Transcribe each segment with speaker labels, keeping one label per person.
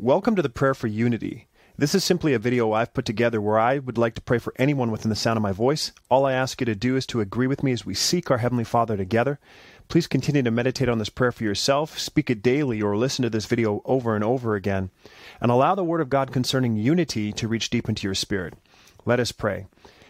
Speaker 1: Welcome to the Prayer for Unity. This is simply a video I've put together where I would like to pray for anyone within the sound of my voice. All I ask you to do is to agree with me as we seek our Heavenly Father together. Please continue to meditate on this prayer for yourself, speak it daily, or listen to this video over and over again, and allow the Word of God concerning unity to reach deep into your spirit. Let us pray.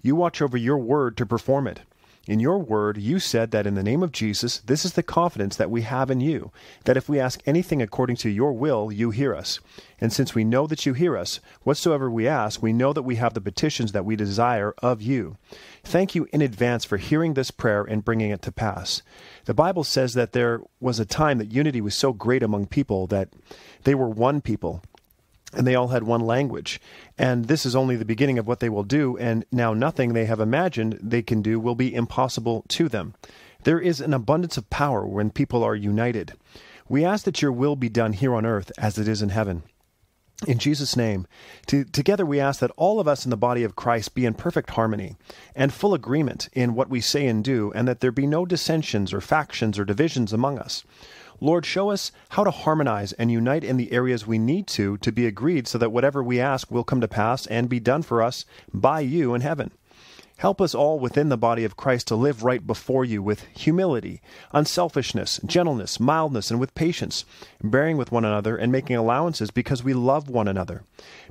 Speaker 1: You watch over your word to perform it. In your word, you said that in the name of Jesus, this is the confidence that we have in you, that if we ask anything according to your will, you hear us. And since we know that you hear us, whatsoever we ask, we know that we have the petitions that we desire of you. Thank you in advance for hearing this prayer and bringing it to pass. The Bible says that there was a time that unity was so great among people that they were one people and they all had one language. And this is only the beginning of what they will do, and now nothing they have imagined they can do will be impossible to them. There is an abundance of power when people are united. We ask that your will be done here on earth as it is in heaven. In Jesus' name, to, together we ask that all of us in the body of Christ be in perfect harmony and full agreement in what we say and do, and that there be no dissensions or factions or divisions among us. Lord, show us how to harmonize and unite in the areas we need to to be agreed so that whatever we ask will come to pass and be done for us by you in heaven. Help us all within the body of Christ to live right before you with humility, unselfishness, gentleness, mildness, and with patience, bearing with one another and making allowances because we love one another.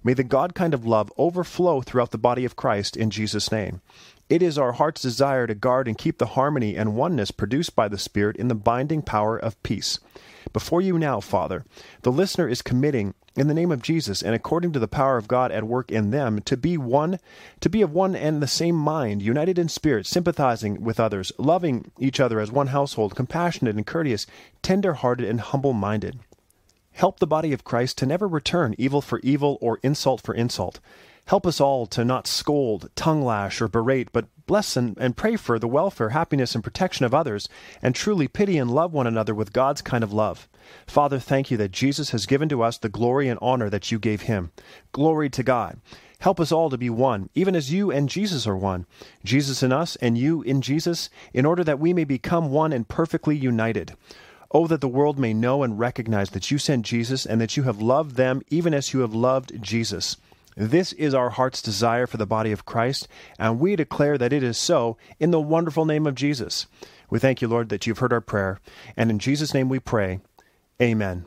Speaker 1: May the God kind of love overflow throughout the body of Christ in Jesus' name. It is our heart's desire to guard and keep the harmony and oneness produced by the Spirit in the binding power of peace. Before you now, Father, the listener is committing, in the name of Jesus and according to the power of God at work in them, to be one, to be of one and the same mind, united in spirit, sympathizing with others, loving each other as one household, compassionate and courteous, tender hearted and humble minded. Help the body of Christ to never return evil for evil or insult for insult. Help us all to not scold, tongue lash, or berate, but bless and, and pray for the welfare, happiness, and protection of others, and truly pity and love one another with God's kind of love. Father, thank you that Jesus has given to us the glory and honor that you gave him. Glory to God. Help us all to be one, even as you and Jesus are one, Jesus in us and you in Jesus, in order that we may become one and perfectly united. Oh, that the world may know and recognize that you sent Jesus and that you have loved them even as you have loved Jesus. This is our heart's desire for the body of Christ, and we declare that it is so in the wonderful name of Jesus. We thank you, Lord, that you've heard our prayer, and in Jesus' name we pray. Amen.